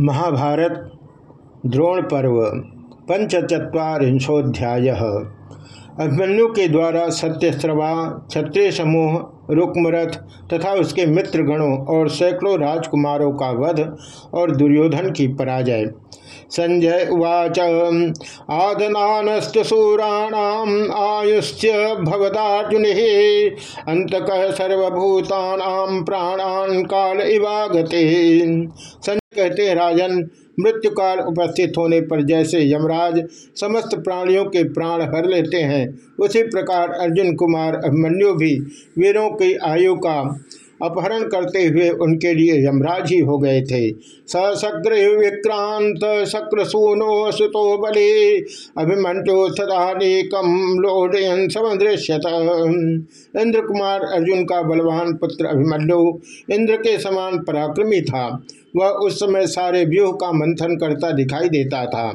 महाभारत द्रोण पर्व पंचचत्वारिंशोध्याय अभिमन्यु के द्वारा सत्यस्रवा क्षत्रिय समूह रुक्मरथ तथा उसके मित्र गणों और सैकड़ों राजकुमारों का वध और दुर्योधन की पराजय। संजय उवाच आदनानस्तूराण आयुष्य भवदार्जुन अंतक सर्वभूतानाम प्राणान काल इवागते। संजय कहते राजन मृत्यु काल उपस्थित होने पर जैसे यमराज समस्त प्राणियों के प्राण हर लेते हैं, उसी प्रकार अर्जुन कुमार, अभिमन्यु भी वीरों की आयु का अपहरण करते हुए उनके लिए यमराज ही हो गए थे। सग्र विक्रांत शक्र सोनो सुतो बले अभिमंटो सदानेकम लोडयन समदृश्यत। इंद्र कुमार अर्जुन का बलवान पुत्र अभिमन्यु इंद्र के समान पराक्रमी था। वह उस समय सारे व्यूह का मंथन करता दिखाई देता था।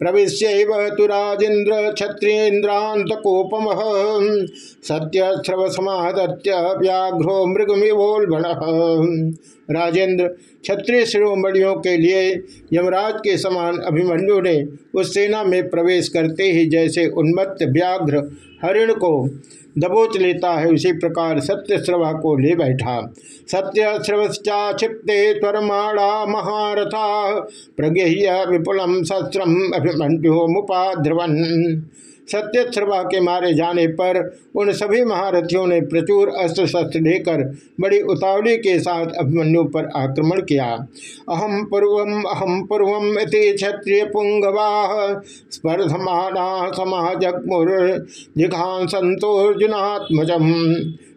प्रवेश तो राजेन्द्र क्षत्रियेन्द्रांतकोपम सत्य श्रव समादत्य व्याघ्रो मृगमिवोलभण। राजेंद्र क्षत्रिय शिरोमणियों के लिए यमराज के समान अभिमन्यु ने उस सेना में प्रवेश करते ही जैसे उन्मत्त व्याघ्र हरिण को दबोच लेता है उसी प्रकार सत्य श्रवा को ले बैठा। सत्य श्रवश्चा क्षिप्ते त्वरमाणा महारथा। प्रगेह विपुलम शस्त्रम अभिमंड्यो मुपाध्रवन सत्यश्रवा के मारे जाने पर उन सभी महारथियों ने प्रचुर अस्त्र शस्त्र लेकर बड़ी उतावली के साथ अभिमन्यु पर आक्रमण किया। अहम पूर्वम अहम पूर्वम इति क्षत्रिय पुंगवा स्पर्धमाना समाजगमुर जिघान संतोर्जुनात्मजम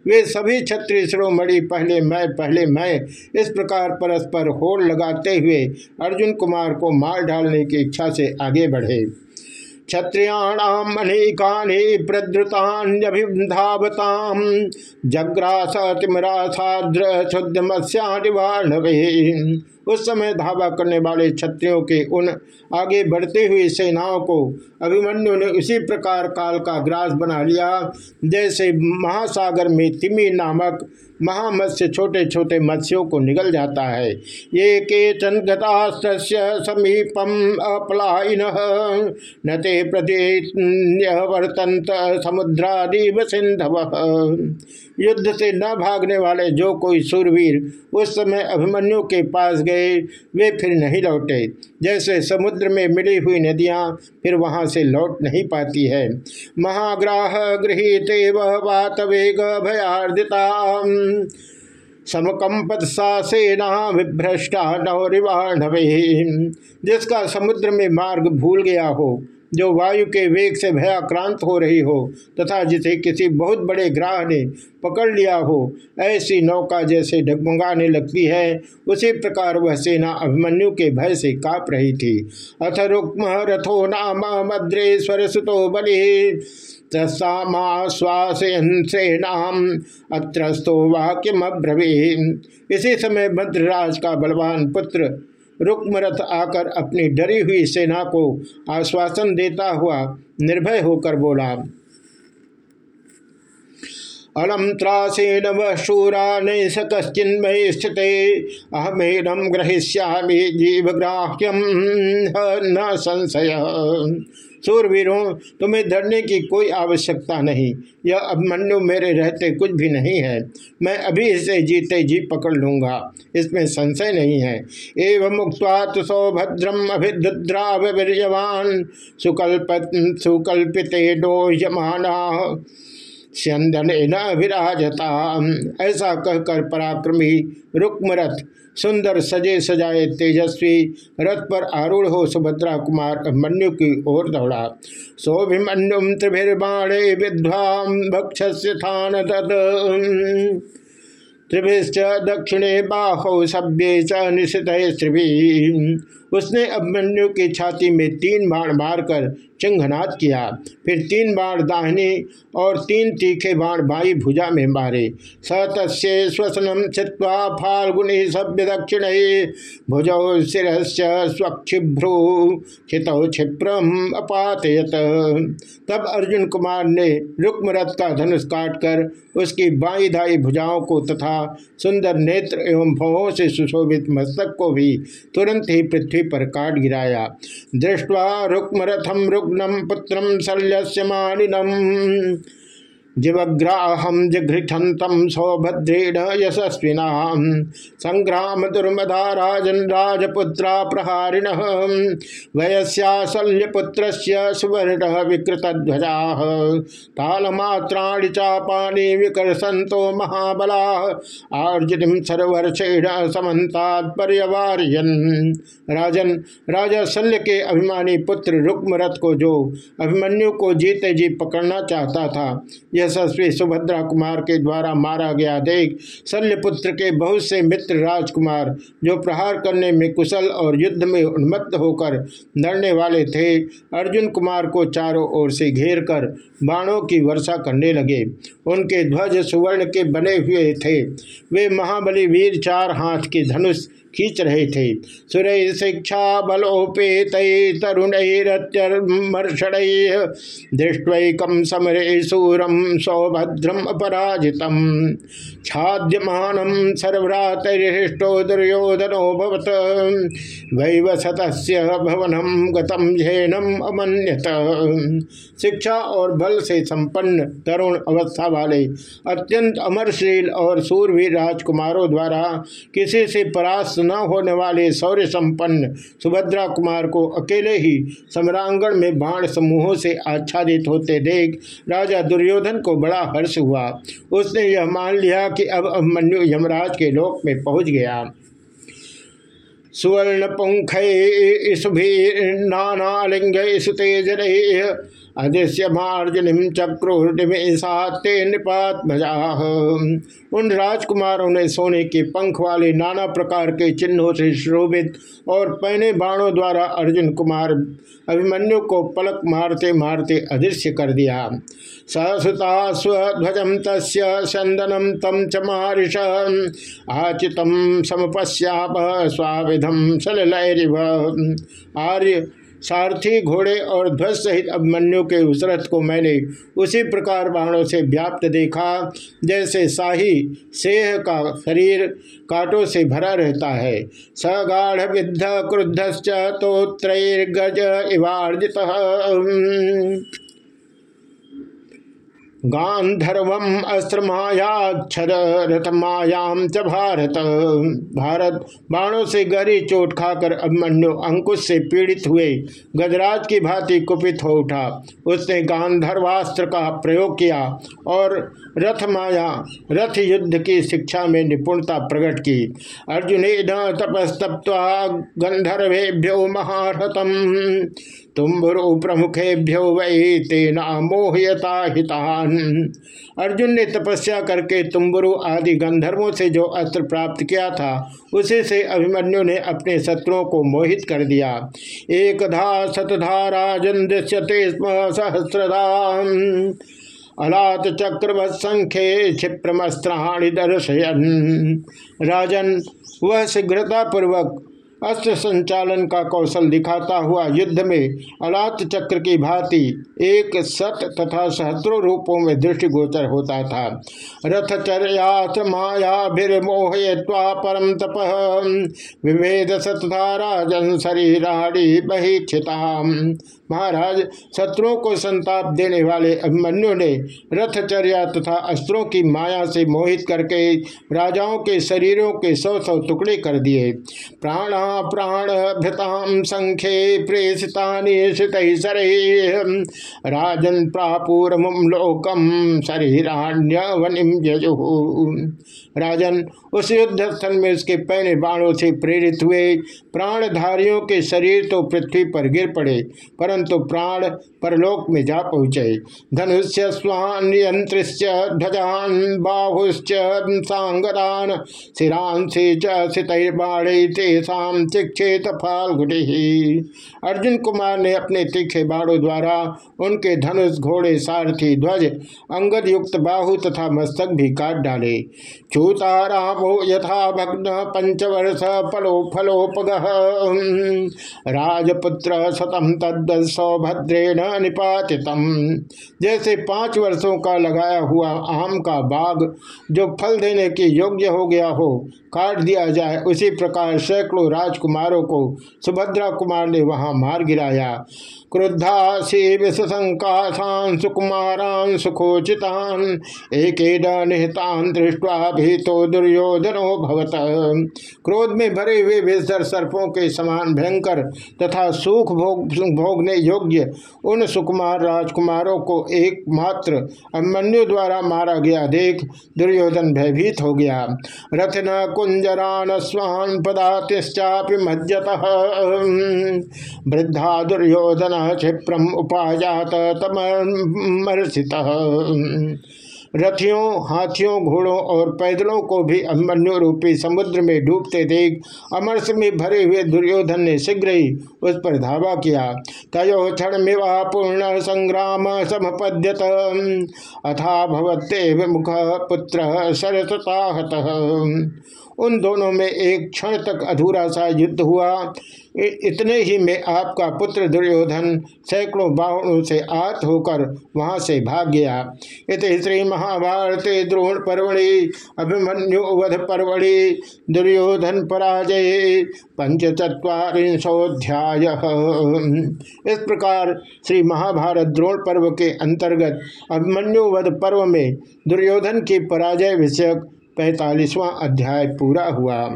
वे सभी क्षत्रिय शिरोमणि पहले मैं पहले मैं इस प्रकार परस्पर होड़ लगाते हुए अर्जुन कुमार को मार डालने की इच्छा से आगे बढ़े। क्षत्रियाणाम जग्रास उस समय धावा करने वाले क्षत्रियों के उन आगे बढ़ते हुए सेनाओं को अभिमन्यु ने उसी प्रकार काल का ग्रास बना लिया। जैसे महासागर में तिमी नामक महामत्स्य छोटे छोटे मत्स्यों को निगल जाता है। ये के चंदगतास्त समीपम अपलायन। न ते वर्तंत सिंधव। युद्ध से न भागने वाले जो कोई सुरवीर उस समय अभिमन्यु के पास गए, वे फिर नहीं लौटे। जैसे समुद्र में मिली हुई नदियाँ, फिर वहाँ से लौट नहीं पाती है। महाग्राह गृहित वात वेग भयार्दिता। समकंपत सा सेना विभ्रष्टा नौरिवाणवे। जिसका समुद्र में मार्ग भूल गया हो जो वायु के वेग से भयाक्रांत हो रही हो तथा जिसे किसी बहुत बड़े ग्राह ने पकड़ लिया हो, ऐसी नौका जैसे डगमगाने लगती है, उसी प्रकार वह सेना अभिमन्यु के भय से काँप रही थी। अथ रुक्म रथो नाम मद्रेश्वर सुतो बलि श्वासयन अत्रस्तो वाक्यम इसी समय भद्रराज का बलवान पुत्र रुक्मरथ आकर अपनी डरी हुई सेना को आश्वासन देता हुआ निर्भय होकर बोला, अलम त्रासेन वह शूरा नैस कश्चिन्मय स्थित अहमेनम ग्रहिष्यामी जीवग्राह्यम न संशय। सूरवीरों तुम्हें डरने की कोई आवश्यकता नहीं। यह अभिमन्यु मेरे रहते कुछ भी नहीं है। मैं अभी इसे जीते जी पकड़ लूँगा। इसमें संशय नहीं है। एवं मुक्वात सौभद्रम अभिद्रावीर्यवान सुकल्प सुकल्पित डोह्यमाना स्यंदन न विराजता ऐसा कहकर पराक्रमी रुक्मरथ सुंदर सजे सजाए तेजस्वी, रथ पर आरूढ़ हो सुभद्रा कुमार अभिमन्यु की ओर दौड़ा। सोभिमन्युम त्रिभिर्बाणे विद्वाम तद त्रिभिश्च दक्षिणे बाहो सभ्य च निशित उसने अभिमन्यु की छाती में तीन बाण मारकर चिंघनाद किया। फिर तीन बाण दाहिनी और तीन तीखे बाण बाई भुजा में मारे। सतस्य श्वसनम छिवा फाल्गुनि सभ्य दक्षिण भुजौ शिश्च स्वक्षिभ्रु क्षिप्रम अपातयत। तब अर्जुन कुमार ने रुक्मरथ का धनुष काटकर उसकी बाई धाई भुजाओं को तथा सुंदर नेत्र एवं भवों से सुशोभित मस्तक को भी तुरंत ही पृथ्वी पर काट गिराया। दृष्टवा रुक्मरथम रुग्णम पुत्रम शल्य मानिनम। जिवग्राहम जिघृठंतम सौभद्रेण यशस्विना। संग्राम दुर्मदा राजन राजपुत्रा प्रहारिण वयस्याशल्यपुत्र सुवर्ण विकृत ध्वजा तालमात्राणि चापानी विकर्षंतो महाबला। आर्जुन सर्वर्षेण समन्तात्पर्यवार्यन। राजन राजा शल्य के अभिमानी पुत्र रुक्मरथ को जो अभिमन्यु को जीते जी पकड़ना चाहता था, यह यशस्वी सुभद्रा कुमार के द्वारा मारा गया देख शल्यपुत्र के बहुत से मित्र राजकुमार, जो प्रहार करने में कुशल और युद्ध में उन्मत्त होकर लड़ने वाले थे, अर्जुन कुमार को चारों ओर से घेर कर बाणों की वर्षा करने लगे। उनके ध्वज सुवर्ण के बने हुए थे। वे महाबली वीर चार हाथ के धनुष खींच रहे थे। सुरय शिक्षा बलोपेत तरुणर्षण दृष्टकम समरे सूरम सौभद्रम अपराजित छाद्यमान सर्वरातरिष्टो दुर्योधनो भवत। वैवसत भवनम गतम झेनम अमन्यत। शिक्षा और बल से संपन्न तरुण अवस्था वाले अत्यंत अमरशील और सूरवीर राजकुमारों द्वारा किसी से परास्त न होने वाले सौर्य संपन्न सुभद्रा कुमार को अकेले ही सम्रांगण में बाण समूहों से आच्छादित होते देख राजा दुर्योधन को बड़ा हर्ष हुआ। उसने यह मान लिया कि अब अभिमन्यु यमराज के लोक में पहुँच गया। सुवर्ण पुंख नानालिंग सुतेज अदृश्यमार्जुनिम चक्रोर्निमेशाते नृपात्मजा उन राजकुमारों ने सोने के पंख वाले नाना प्रकार के चिन्हों से शोभित और पहने बाणों द्वारा अर्जुन कुमार अभिमन्यु को पलक मारते मारते अदृश्य कर दिया। सहसुता स्वध्वजम तस्ंदनम तम च मारिष आचितम समपश्याप स्वाविधम सललैरिव। आर्य, सारथी, घोड़े और ध्वज सहित अभिमन्यु के उस रथ को मैंने उसी प्रकार बाणों से व्याप्त देखा, जैसे शाही सेह का शरीर कांटों से भरा रहता है। सगाढ़ विद्ध क्रुद्ध तो त्रैर्गज इवार्जित। गांधर्वम अस्त्र मायाक्षर रथ मायाम च भारत। भारत बाणों से गहरी चोट खाकर अभिमन्यु अंकुश से पीड़ित हुए। गजराज की भांति कुपित हो उठा। उसने गांधर्वास्त्र का प्रयोग किया और रथ माया, रथ युद्ध की शिक्षा में निपुणता प्रकट की। अर्जुन तपस्तप्वा गंधर्वेभ्यो महारथम। तुम्भुरु प्रमुखेभ्यो वही तेना हितान। अर्जुन ने तपस्या करके तुम्बुरु आदि गंधर्वों से जो अस्त्र प्राप्त किया था, उसे से अभिमन्यु ने अपने शत्रुओं को मोहित कर दिया। एक धा शतधा राजन दृश्यते सहस्रधा अलात चक्रवत संख्ये क्षिप्रमस्त्राणी दर्शयन। राजन, वह शीघ्रता पूर्वक अस्त्र संचालन का कौशल दिखाता हुआ युद्ध में अलात चक्र की भांति एक सत तथा सहस्रो रूपों में दृष्टिगोचर होता था। रथचर्याथ मायाभिर्मोहय्वा परम तप। विभेद सतधाराजन शरीराड़ी बहिक्षिता महाराज, शत्रुओं को संताप देने वाले अभिमन्यु ने रथचर्या तथा अस्त्रों की माया से मोहित करके राजाओं के शरीरों के सौ सौ टुकड़े कर दिए। प्राणा प्राण भृताम संख्ये प्रेषिता राजन प्रापूर्मुम लोकम शरीराण्य वनिम राजन उस युद्ध स्थल में उसके पहले बाणों से प्रेरित हुए। प्राणधारियों के शरीर तो पृथ्वी पर गिर पड़े, परंतु प्राण परलोक में जा पहुँचे। धनुष्य स्वान यंत्रिश्च ध्वजान बाहुश्च सांगदान शिरांसी चितर्बाणे तेषाम चिक्षेत फाल्गुटी अर्जुन कुमार ने अपने तीखे बाणों द्वारा उनके धनुष, घोड़े, सारथी, ध्वज अंगद युक्त बाहु तथा मस्तक भी काट डाले। चू दूतारामो यथा भग्न पंचवर्ष फलो फलोपग। राजपुत्र सतम तद सौभद्रेण निपातितम। जैसे पाँच वर्षों का लगाया हुआ आम का बाग जो फल देने के योग्य हो गया हो, काट दिया जाए, उसी प्रकार सैकड़ों राजकुमारों को सुभद्रा कुमार ने वहाँ मार गिराया। क्रुद्धा से विषसंकाशान सुकुमारान सुखोचितान एक निहतान दृष्टवा भी तो दुर्योधनो भवत क्रोध में भरे हुए विषधर सर्पों के समान भयंकर तथा सुख भोग भोगने योग्य उन सुकुमार राजकुमारों को एकमात्र अभिमन्यु द्वारा मारा गया। देख, दुर्योधन भयभीत हो गया। रथन कुंजरान स्वान पदातिश्चापि मज्जत। वृद्धा दुर्योधन क्षिप्रम उपाजात तमर्षित रथियों, हाथियों, घोड़ों और पैदलों को भी अभिमन्यु रूपी समुद्र में डूबते देख अमरस में भरे हुए दुर्योधन ने शीघ्र ही उस पर धावा किया। तयो क्षण मिवा पूर्ण संग्राम समपद्यत। अथा भवत्ते विमुख पुत्र सरसताहत उन दोनों में एक क्षण तक अधूरा सा युद्ध हुआ। इतने ही में आपका पुत्र दुर्योधन सैकड़ों बाहुओं से आत होकर वहाँ से भाग गया। इत श्री महाभारत द्रोण पर्वणि, अभिमन्यु वध पर्वणि, दुर्योधन पराजय। पंचचत्वारिंशोध्याय इस प्रकार श्री महाभारत द्रोण पर्व के अंतर्गत अभिमन्यु वध पर्व में दुर्योधन की पराजय विषयक पैतालीसवां अध्याय पूरा हुआ।